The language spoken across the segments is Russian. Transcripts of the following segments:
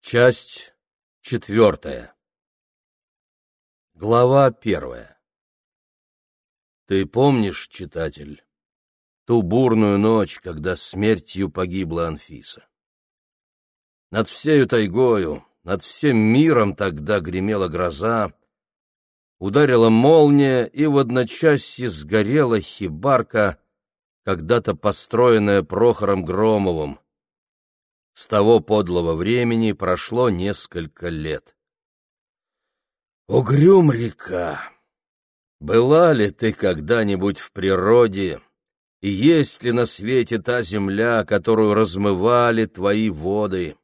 Часть четвертая. Глава первая. Ты помнишь, читатель, ту бурную ночь, когда смертью погибла Анфиса? Над всею тайгою, над всем миром тогда гремела гроза, ударила молния, и в одночасье сгорела хибарка, когда-то построенная Прохором Громовым. С того подлого времени прошло несколько лет. Угрюм река! Была ли ты когда-нибудь в природе, и есть ли на свете та земля, которую размывали твои воды?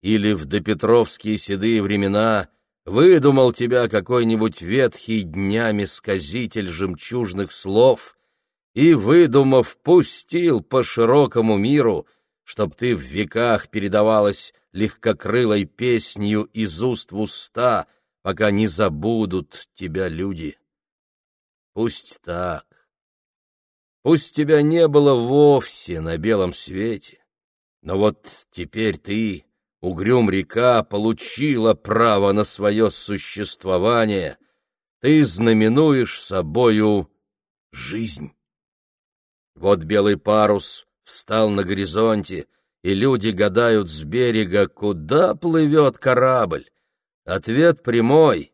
Или в допетровские седые времена выдумал тебя какой-нибудь ветхий днями сказитель жемчужных слов и, выдумав, пустил по широкому миру — чтоб ты в веках передавалась легкокрылой песнью из уст в уста, пока не забудут тебя люди. Пусть так. Пусть тебя не было вовсе на белом свете, но вот теперь ты, угрюм река, получила право на свое существование, ты знаменуешь собою жизнь. Вот белый парус встал на горизонте, и люди гадают с берега, куда плывет корабль. Ответ прямой.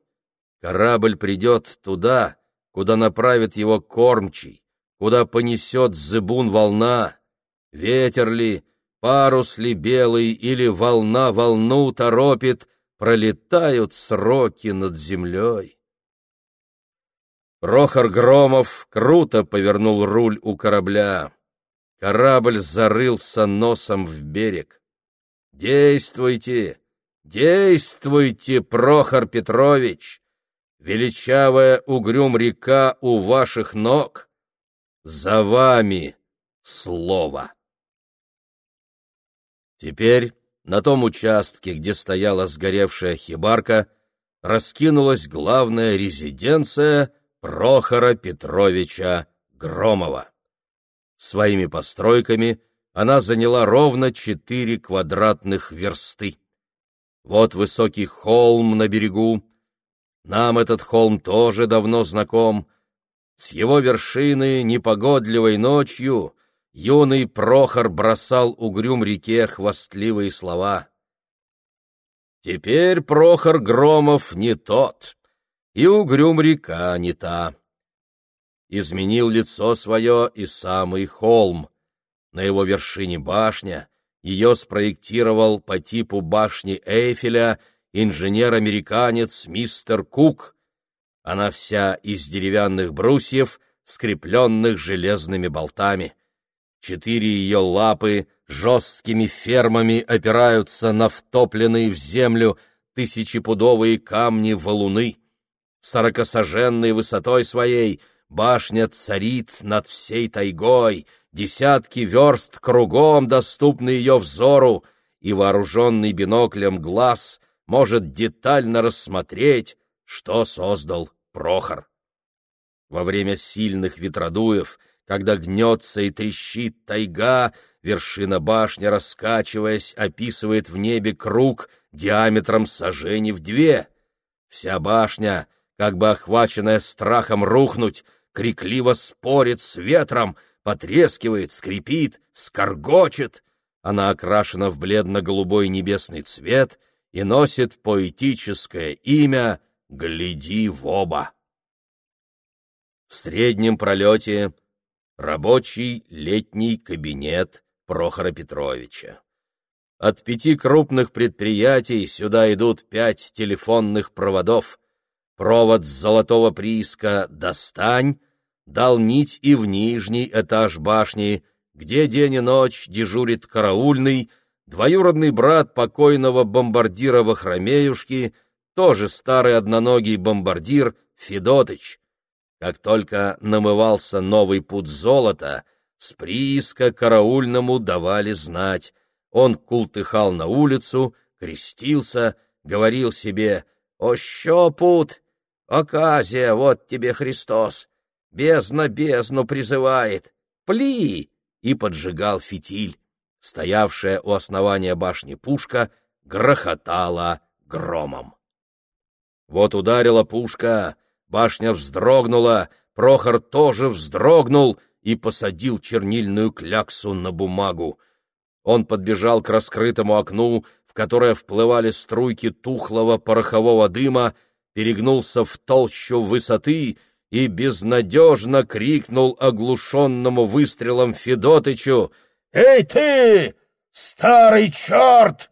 Корабль придет туда, куда направит его кормчий, куда понесет зыбун волна. Ветер ли, парус ли белый или волна волну торопит, пролетают сроки над землей. Прохор Громов круто повернул руль у корабля. Корабль зарылся носом в берег. «Действуйте! Действуйте, Прохор Петрович! Величавая угрюм река у ваших ног! За вами слово!» Теперь на том участке, где стояла сгоревшая хибарка, раскинулась главная резиденция Прохора Петровича Громова. Своими постройками она заняла ровно четыре квадратных версты. Вот высокий холм на берегу. Нам этот холм тоже давно знаком. С его вершины непогодливой ночью юный Прохор бросал угрюм реке хвастливые слова. Теперь Прохор Громов не тот, и угрюм река не та изменил лицо свое и самый холм. На его вершине башня, ее спроектировал по типу башни Эйфеля инженер-американец мистер Кук. Она вся из деревянных брусьев, скрепленных железными болтами. Четыре ее лапы жесткими фермами опираются на втопленные в землю тысячепудовые камни валуны. Сорокосоженной высотой своей — Башня царит над всей тайгой, десятки верст кругом доступны ее взору, и вооруженный биноклем глаз может детально рассмотреть, что создал Прохор. Во время сильных ветродуев, когда гнется и трещит тайга, вершина башни, раскачиваясь, описывает в небе круг диаметром сажени в две. Вся башня, как бы охваченная страхом рухнуть, крикливо спорит с ветром, потрескивает, скрипит, скоргочет. Она окрашена в бледно-голубой небесный цвет и носит поэтическое имя «Гляди в оба». В среднем пролете рабочий летний кабинет Прохора Петровича. От пяти крупных предприятий сюда идут пять телефонных проводов. Провод с золотого прииска «Достань» дал нить и в нижний этаж башни, где день и ночь дежурит караульный, двоюродный брат покойного бомбардира Вахромеюшки, тоже старый одноногий бомбардир Федотыч. Как только намывался новый путь золота, с прииска караульному давали знать. Он култыхал на улицу, крестился, говорил себе «О, що пут! Оказия, вот тебе Христос! Бездна бездну призывает! Пли!» и поджигал фитиль. Стоявшая у основания башни пушка грохотала громом. Вот ударила пушка, башня вздрогнула, Прохор тоже вздрогнул и посадил чернильную кляксу на бумагу. Он подбежал к раскрытому окну, в которое вплывали струйки тухлого порохового дыма, перегнулся в толщу высоты и безнадежно крикнул оглушенному выстрелом Федотычу «Эй ты, старый черт!»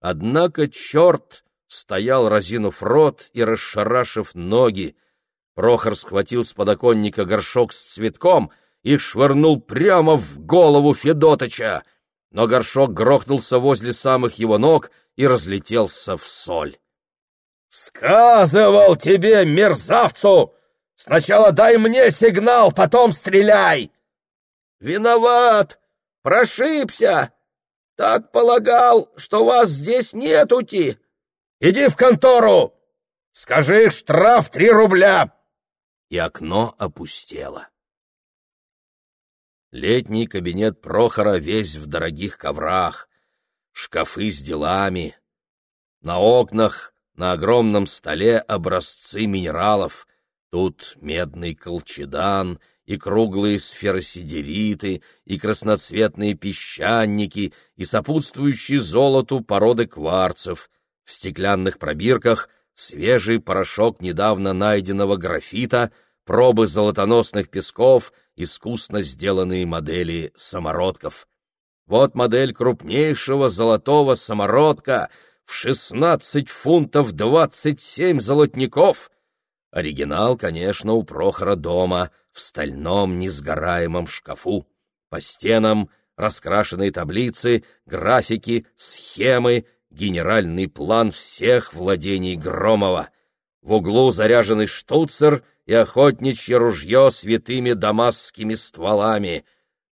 Однако черт стоял, разинув рот и расшарашив ноги. Прохор схватил с подоконника горшок с цветком и швырнул прямо в голову Федотыча, но горшок грохнулся возле самых его ног и разлетелся в соль. «Сказывал тебе, мерзавцу! Сначала дай мне сигнал, потом стреляй!» «Виноват! Прошибся! Так полагал, что вас здесь нетути!» Иди в контору! Скажи, штраф три рубля!» И окно опустело. Летний кабинет Прохора весь в дорогих коврах, шкафы с делами. На окнах, на огромном столе образцы минералов. Тут медный колчедан и круглые сферосидериты, и красноцветные песчаники, и сопутствующие золоту породы кварцев — в стеклянных пробирках свежий порошок недавно найденного графита, пробы золотоносных песков, искусно сделанные модели самородков. Вот модель крупнейшего золотого самородка в шестнадцать фунтов двадцать семь золотников. Оригинал, конечно, у Прохора дома, в стальном несгораемом шкафу. По стенам раскрашенные таблицы, графики, схемы — генеральный план всех владений Громова. В углу заряженный штуцер и охотничье ружье с витыми дамасскими стволами.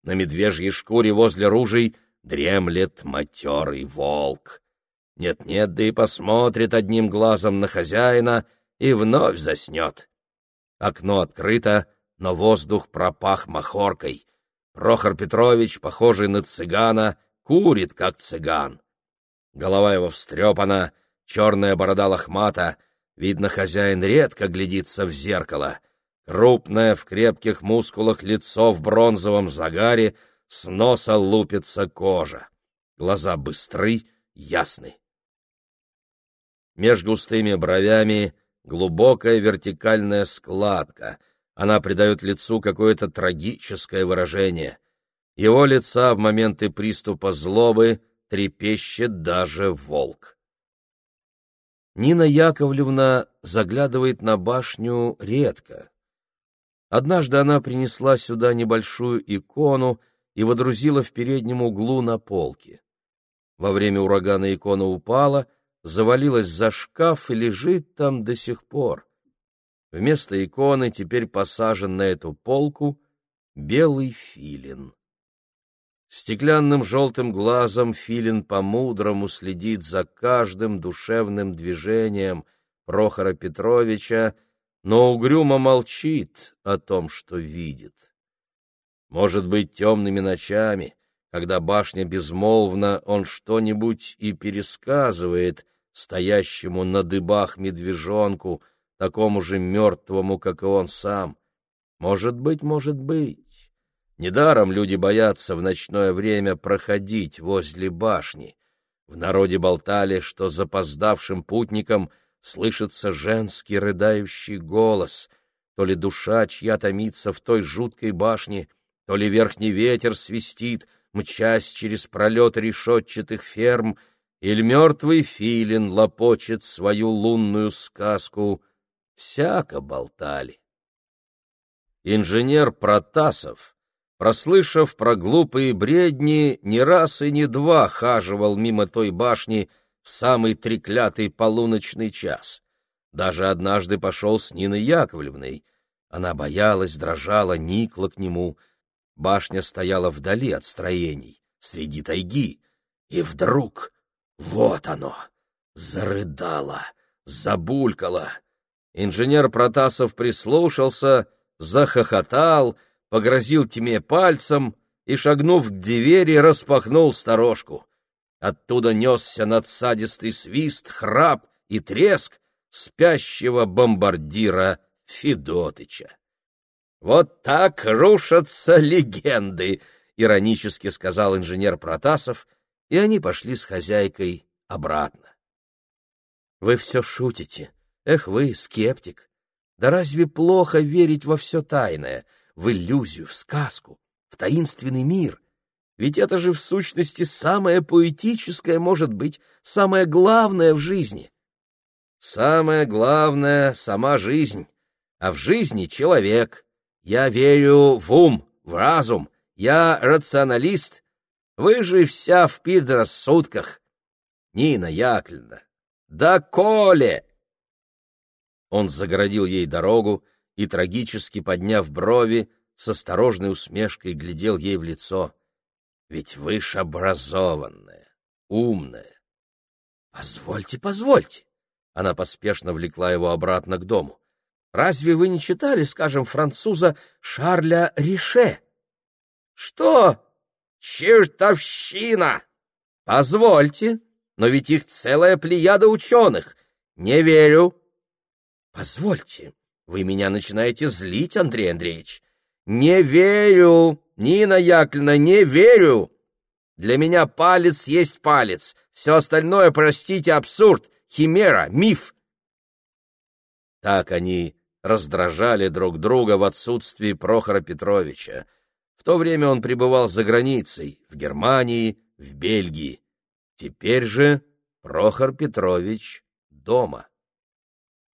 На медвежьей шкуре возле ружей дремлет матерый волк. Нет-нет, да и посмотрит одним глазом на хозяина и вновь заснет. Окно открыто, но воздух пропах махоркой. Прохор Петрович, похожий на цыгана, курит, как цыган. Голова его встрепана, черная борода лохмата. Видно, хозяин редко глядится в зеркало. Крупное в крепких мускулах лицо в бронзовом загаре, с носа лупится кожа. Глаза быстры, ясны. Меж густыми бровями глубокая вертикальная складка. Она придает лицу какое-то трагическое выражение. Его лица в моменты приступа злобы — трепещет даже волк. Нина Яковлевна заглядывает на башню редко. Однажды она принесла сюда небольшую икону и водрузила в переднем углу на полке. Во время урагана икона упала, завалилась за шкаф и лежит там до сих пор. Вместо иконы теперь посажен на эту полку белый филин. Стеклянным желтым глазом Филин по-мудрому следит за каждым душевным движением Прохора Петровича, но угрюмо молчит о том, что видит. Может быть, темными ночами, когда башня безмолвна, он что-нибудь и пересказывает стоящему на дыбах медвежонку, такому же мертвому, как и он сам. Может быть, может быть. Недаром люди боятся в ночное время проходить возле башни. В народе болтали, что запоздавшим путникам слышится женский рыдающий голос. То ли душа чья томится в той жуткой башне, то ли верхний ветер свистит, мчась через пролет решетчатых ферм, или мертвый филин лопочет свою лунную сказку. Всяко болтали. Инженер Протасов — прослышав про глупые бредни, не раз и не два хаживал мимо той башни в самый треклятый полуночный час. Даже однажды пошел с Ниной Яковлевной. Она боялась, дрожала, никла к нему. Башня стояла вдали от строений, среди тайги. И вдруг, вот оно, зарыдало, забулькало. Инженер Протасов прислушался, захохотал — погрозил тьме пальцем и, шагнув к двери, распахнул сторожку. Оттуда несся надсадистый свист, храп и треск спящего бомбардира Федотыча. «Вот так рушатся легенды!» — иронически сказал инженер Протасов, и они пошли с хозяйкой обратно. «Вы все шутите. Эх вы, скептик! Да разве плохо верить во все тайное, в иллюзию, в сказку, в таинственный мир? Ведь это же в сущности самое поэтическое, может быть, самое главное в жизни. Самое главное — сама жизнь, а в жизни — человек. Я верю в ум, в разум, я рационалист. Вы же вся в предрассудках. Нина Яковлевна, да Коле! Он загородил ей дорогу и, трагически подняв брови, с осторожной усмешкой глядел ей в лицо. «Ведь вы ж образованная, умная». «Позвольте, позвольте!» Она поспешно влекла его обратно к дому. «Разве вы не читали, скажем, француза Шарля Рише?» «Что? Чертовщина!» «Позвольте, но ведь их целая плеяда ученых. Не верю». «Позвольте, вы меня начинаете злить, Андрей Андреевич». «Не верю, Нина Яковлевна, не верю. Для меня палец есть палец. Все остальное, простите, абсурд, химера, миф». Так они раздражали друг друга в отсутствии Прохора Петровича. В то время он пребывал за границей, в Германии, в Бельгии. Теперь же Прохор Петрович дома.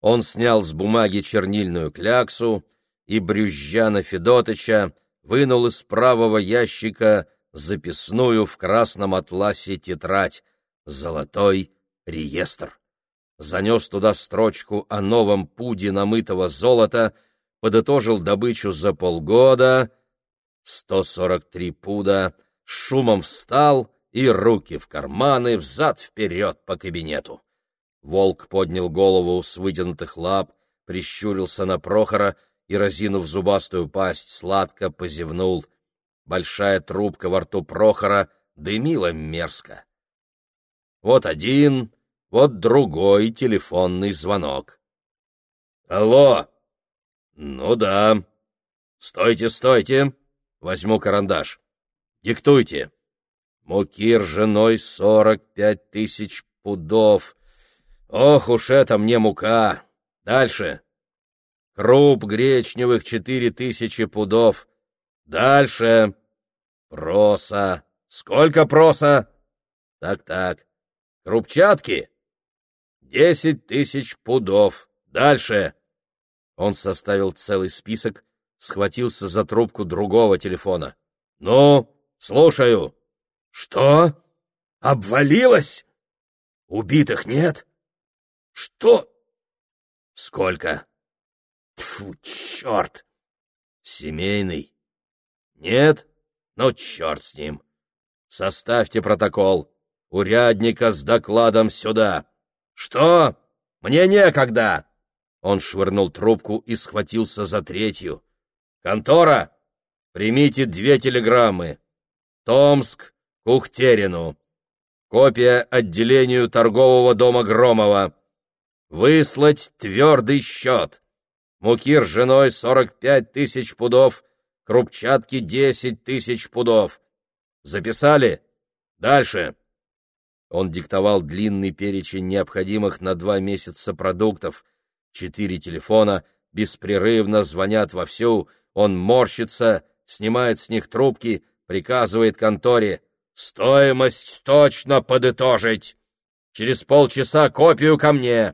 Он снял с бумаги чернильную кляксу и, брюзжа Федотыча, вынул из правого ящика записную в красном атласе тетрадь «Золотой реестр». Занес туда строчку о новом пуде намытого золота, подытожил добычу за полгода, 143 пуда, шумом встал и руки в карманы, взад-вперед по кабинету. Волк поднял голову с вытянутых лап, прищурился на Прохора и, разинув зубастую пасть, сладко позевнул. Большая трубка во рту Прохора дымила мерзко. Вот один, вот другой телефонный звонок. «Алло!» «Ну да. Стойте, стойте. Возьму карандаш. Диктуйте. Муки ржаной сорок пять тысяч пудов. Ох уж это мне мука! Дальше. Круп гречневых четыре тысячи пудов. Дальше. Проса. Сколько проса? Так-так. Крупчатки? Десять тысяч пудов. Дальше. Он составил целый список, схватился за трубку другого телефона. «Ну, слушаю». «Что? Обвалилось? Убитых нет?» Что? Сколько? Тьфу, черт! Семейный? Нет? Ну, черт с ним. Составьте протокол. Урядника с докладом сюда. Что? Мне некогда. Он швырнул трубку и схватился за третью. Контора, примите две телеграммы. Томск, Кухтерину. Копия отделению торгового дома Громова выслать твердый счет. Муки ржаной сорок пять тысяч пудов, крупчатки десять тысяч пудов. Записали? Дальше. Он диктовал длинный перечень необходимых на два месяца продуктов. Четыре телефона беспрерывно звонят вовсю, он морщится, снимает с них трубки, приказывает конторе «Стоимость точно подытожить! Через полчаса копию ко мне!»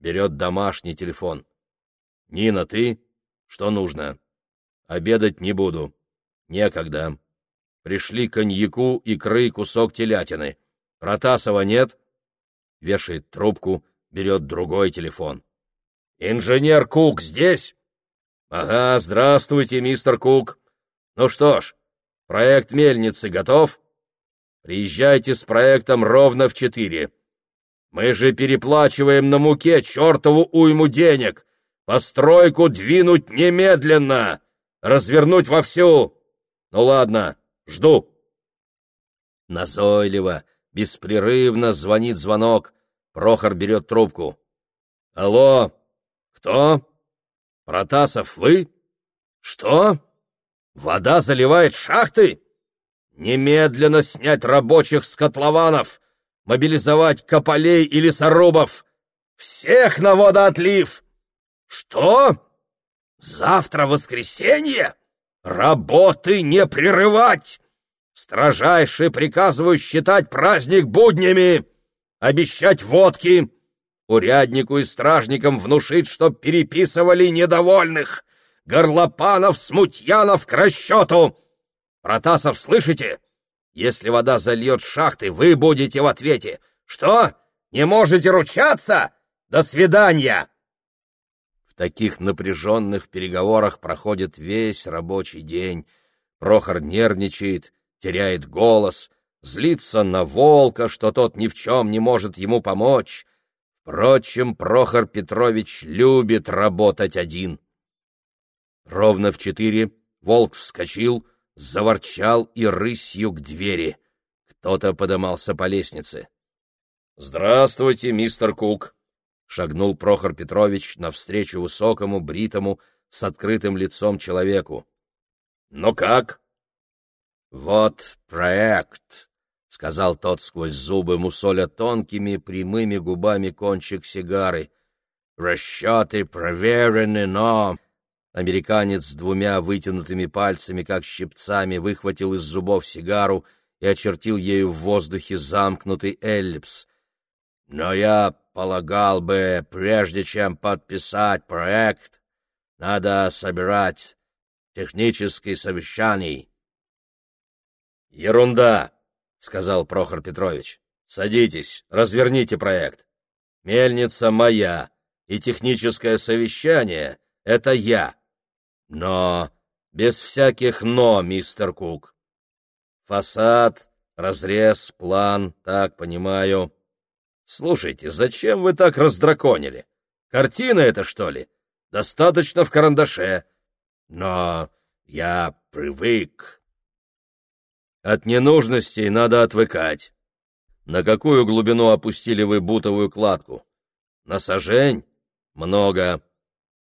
Берет домашний телефон. «Нина, ты? Что нужно?» «Обедать не буду. Некогда. Пришли коньяку, икры, кусок телятины. Протасова нет?» Вешает трубку, берет другой телефон. «Инженер Кук здесь?» «Ага, здравствуйте, мистер Кук. Ну что ж, проект мельницы готов? Приезжайте с проектом ровно в четыре. Мы же переплачиваем на муке чертову уйму денег. Постройку двинуть немедленно, развернуть вовсю. Ну ладно, жду. Назойливо, беспрерывно звонит звонок. Прохор берет трубку. «Алло! Кто? Протасов, вы? Что? Вода заливает шахты? Немедленно снять рабочих с котлованов, мобилизовать кополей и лесорубов! Всех на водоотлив! Что? Завтра воскресенье? Работы не прерывать! Строжайше приказываю считать праздник буднями, обещать водки, уряднику и стражникам внушить, чтоб переписывали недовольных, горлопанов, смутьянов к расчету. Протасов, слышите? Если вода зальет шахты, вы будете в ответе. Что? Не можете ручаться? До свидания! В таких напряженных переговорах проходит весь рабочий день. Прохор нервничает, теряет голос, злится на волка, что тот ни в чем не может ему помочь. Впрочем, Прохор Петрович любит работать один. Ровно в четыре волк вскочил, заворчал и рысью к двери. Кто-то подымался по лестнице. «Здравствуйте, мистер Кук!» — шагнул Прохор Петрович навстречу высокому, бритому, с открытым лицом человеку. «Ну как?» «Вот проект», — сказал тот сквозь зубы, мусоля тонкими прямыми губами кончик сигары. «Расчеты проверены, но...» Американец с двумя вытянутыми пальцами, как щипцами, выхватил из зубов сигару и очертил ею в воздухе замкнутый эллипс. «Но я полагал бы, прежде чем подписать проект, надо собирать технические совещания». «Ерунда!» — сказал Прохор Петрович. «Садитесь, разверните проект. Мельница моя, и техническое совещание — это я». Но без всяких «но», мистер Кук. Фасад, разрез, план, так, понимаю. Слушайте, зачем вы так раздраконили? Картина это, что ли? Достаточно в карандаше. Но я привык. От ненужностей надо отвыкать. На какую глубину опустили вы бутовую кладку? На сажень? Много.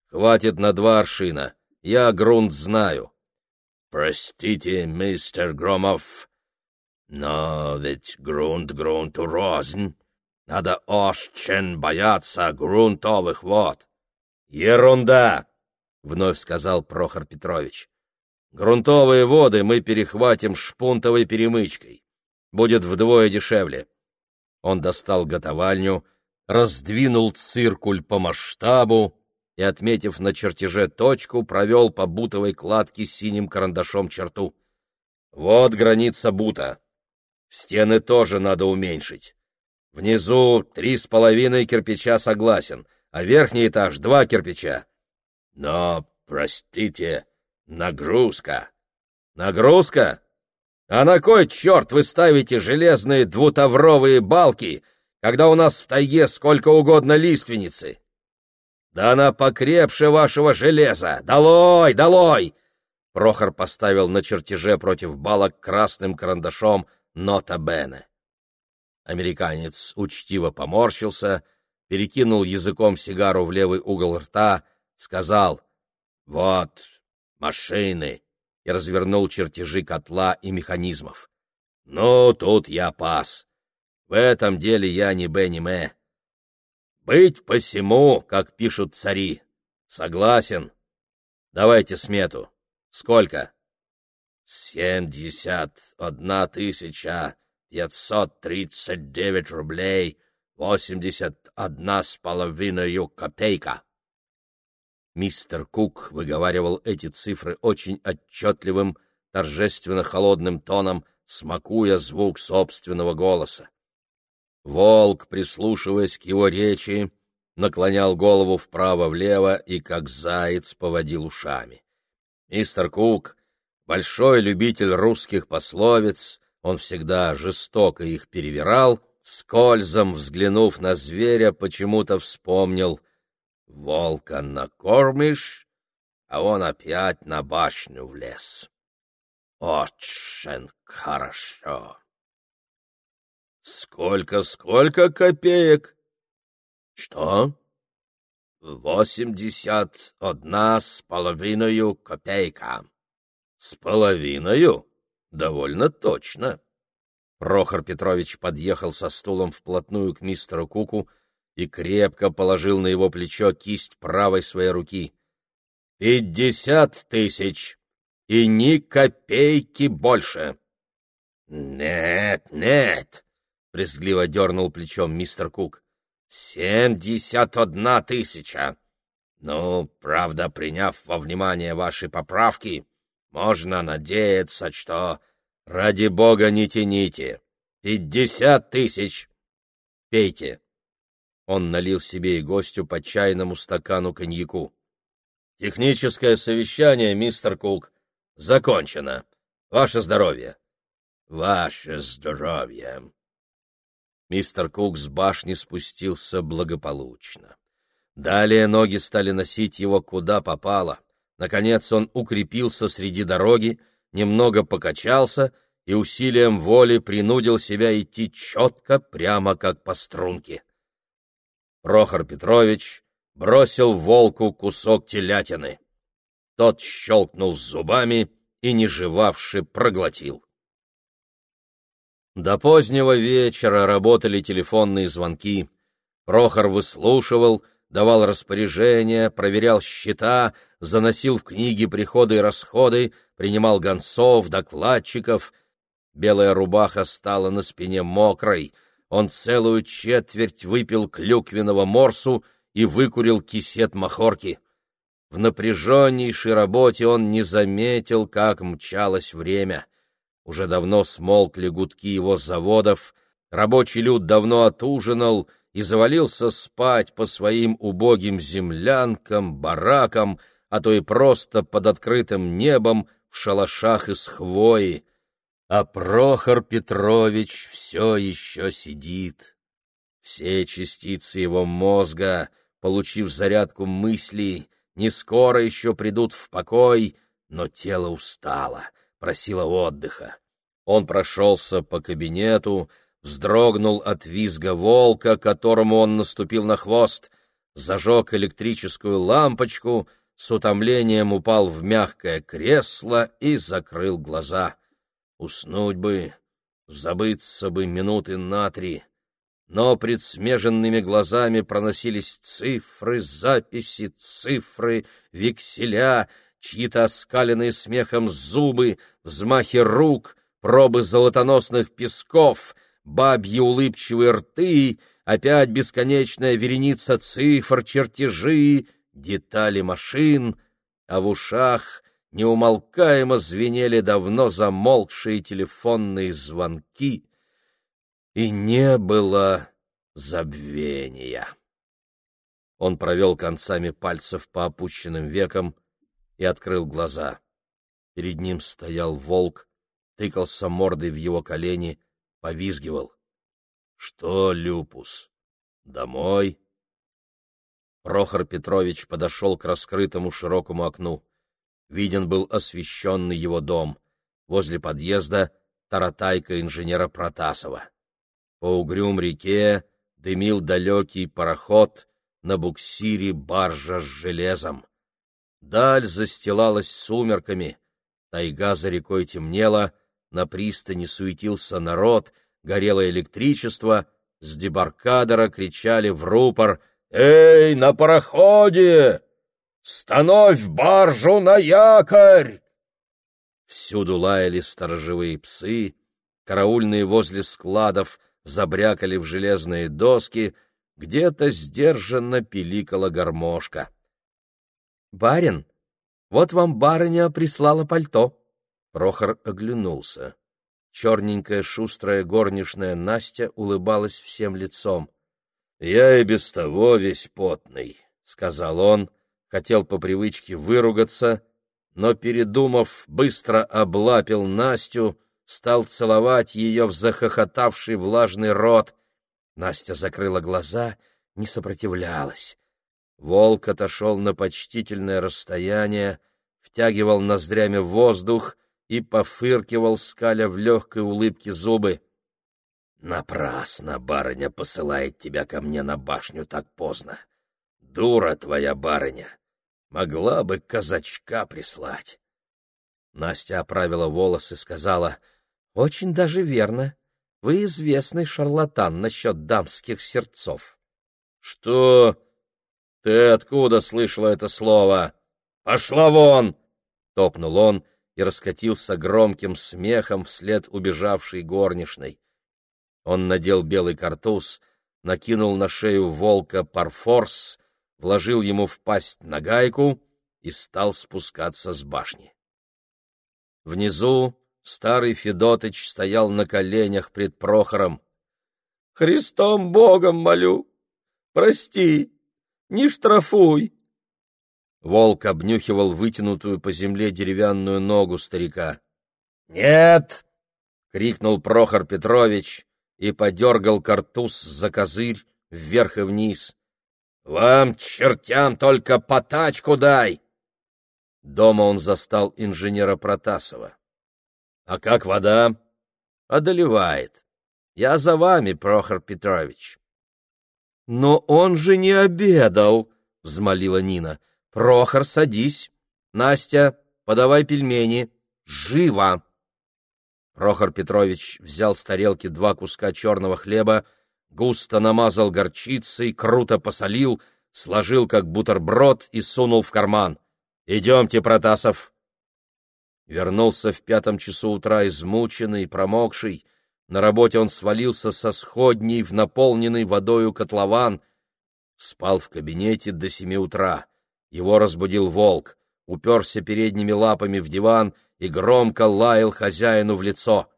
Хватит на два аршина. Я грунт знаю. Простите, мистер Громов, но ведь грунт грунту рознь. Надо очень бояться грунтовых вод. Ерунда, вновь сказал Прохор Петрович. Грунтовые воды мы перехватим шпунтовой перемычкой. Будет вдвое дешевле. Он достал готовальню, раздвинул циркуль по масштабу, и, отметив на чертеже точку, провел по бутовой кладке синим карандашом черту. Вот граница бута. Стены тоже надо уменьшить. Внизу три с половиной кирпича согласен, а верхний этаж два кирпича. Но, простите, нагрузка. Нагрузка? А на кой черт вы ставите железные двутавровые балки, когда у нас в тайге сколько угодно лиственницы? Да она покрепше вашего железа! Долой, долой!» Прохор поставил на чертеже против балок красным карандашом «Нота Бене». Американец учтиво поморщился, перекинул языком сигару в левый угол рта, сказал «Вот, машины!» и развернул чертежи котла и механизмов. «Ну, тут я пас. В этом деле я не Б, не Мэ. Быть посему, как пишут цари. Согласен. Давайте смету. Сколько? Семьдесят одна тысяча пятьсот тридцать девять рублей восемьдесят одна с половиной копейка. Мистер Кук выговаривал эти цифры очень отчетливым, торжественно холодным тоном, смакуя звук собственного голоса. Волк, прислушиваясь к его речи, наклонял голову вправо-влево и, как заяц, поводил ушами. Мистер Кук, большой любитель русских пословиц, он всегда жестоко их перевирал, скользом взглянув на зверя, почему-то вспомнил «Волка накормишь, а он опять на башню влез». «Очень хорошо». Сколько, сколько копеек? Что? Восемьдесят одна с половиной копейка. С половиной? Довольно точно. Прохор Петрович подъехал со стулом вплотную к мистеру Куку и крепко положил на его плечо кисть правой своей руки. «Пятьдесят тысяч! И ни копейки больше!» «Нет, нет!» — брезгливо дернул плечом мистер Кук. «Семьдесят одна тысяча! Ну, правда, приняв во внимание ваши поправки, можно надеяться, что...» «Ради бога, не тяните! Пятьдесят тысяч! Пейте!» Он налил себе и гостю по чайному стакану коньяку. «Техническое совещание, мистер Кук, закончено. Ваше здоровье!» «Ваше здоровье!» Мистер Кук с башни спустился благополучно. Далее ноги стали носить его куда попало. Наконец он укрепился среди дороги, немного покачался и усилием воли принудил себя идти четко, прямо как по струнке. Прохор Петрович бросил волку кусок телятины. Тот щелкнул зубами и, не жевавши, проглотил. До позднего вечера работали телефонные звонки. Прохор выслушивал, давал распоряжения, проверял счета, заносил в книги приходы и расходы, принимал гонцов, докладчиков. Белая рубаха стала на спине мокрой — он целую четверть выпил клюквенного морсу и выкурил кисет махорки. В напряженнейшей работе он не заметил, как мчалось время. Уже давно смолкли гудки его заводов, рабочий люд давно отужинал и завалился спать по своим убогим землянкам, баракам, а то и просто под открытым небом в шалашах из хвои а Прохор Петрович все еще сидит. Все частицы его мозга, получив зарядку мыслей, не скоро еще придут в покой, но тело устало, просило отдыха. Он прошелся по кабинету, вздрогнул от визга волка, которому он наступил на хвост, зажег электрическую лампочку, с утомлением упал в мягкое кресло и закрыл глаза. Уснуть бы, забыться бы минуты на три. Но пред смеженными глазами проносились цифры, записи, цифры, векселя, чьи-то оскаленные смехом зубы, взмахи рук, пробы золотоносных песков, бабьи улыбчивые рты, опять бесконечная вереница цифр, чертежи, детали машин, а в ушах неумолкаемо звенели давно замолкшие телефонные звонки, и не было забвения. Он провел концами пальцев по опущенным векам и открыл глаза. Перед ним стоял волк, тыкался мордой в его колени, повизгивал. — Что, Люпус, домой? Прохор Петрович подошел к раскрытому широкому окну. Виден был освещенный его дом. Возле подъезда таратайка инженера Протасова. По угрюм реке дымил далекий пароход, на буксире баржа с железом. Даль застилалась сумерками, тайга за рекой темнела, на пристани суетился народ, горело электричество, с дебаркадера кричали в рупор «Эй, на пароходе! «Становь баржу на якорь!» Всюду лаяли сторожевые псы, караульные возле складов забрякали в железные доски, где-то сдержанно пиликала гармошка. «Барин, вот вам барыня прислала пальто!» Прохор оглянулся. Черненькая шустрая горничная Настя улыбалась всем лицом. «Я и без того весь потный», — сказал он, хотел по привычке выругаться, но, передумав, быстро облапил Настю, стал целовать ее в захохотавший влажный рот. Настя закрыла глаза, не сопротивлялась. Волк отошел на почтительное расстояние, втягивал ноздрями воздух и пофыркивал, скаля в легкой улыбке зубы. — Напрасно барыня посылает тебя ко мне на башню так поздно. Дура твоя барыня! Могла бы казачка прислать. Настя оправила волосы, сказала, «Очень даже верно. Вы известный шарлатан насчет дамских сердцов». «Что? Ты откуда слышала это слово? Пошла вон!» — топнул он и раскатился громким смехом вслед убежавшей горничной. Он надел белый картуз, накинул на шею волка парфорс, вложил ему в пасть нагайку и стал спускаться с башни. Внизу старый Федотыч стоял на коленях пред Прохором. — Христом Богом молю! Прости! Не штрафуй! Волк обнюхивал вытянутую по земле деревянную ногу старика. «Нет!» — крикнул Прохор Петрович и подергал картуз за козырь вверх и вниз. «Вам, чертям, только по тачку дай!» Дома он застал инженера Протасова. — А как вода? — Одолевает. Я за вами, Прохор Петрович. — Но он же не обедал, — взмолила Нина. — Прохор, садись. Настя, подавай пельмени. Живо! Прохор Петрович взял с тарелки два куска черного хлеба, густо намазал горчицей, круто посолил, сложил как бутерброд и сунул в карман. Идемте, Протасов. Вернулся в пятом часу утра измученный, промокший. На работе он свалился со сходней в наполненный водою котлован. Спал в кабинете до семи утра. Его разбудил волк, уперся передними лапами в диван и громко лаял хозяину в лицо.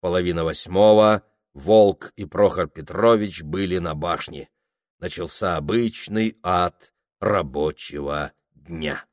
Половина восьмого волк и Прохор Петрович были на башне. Начался обычный ад рабочего дня.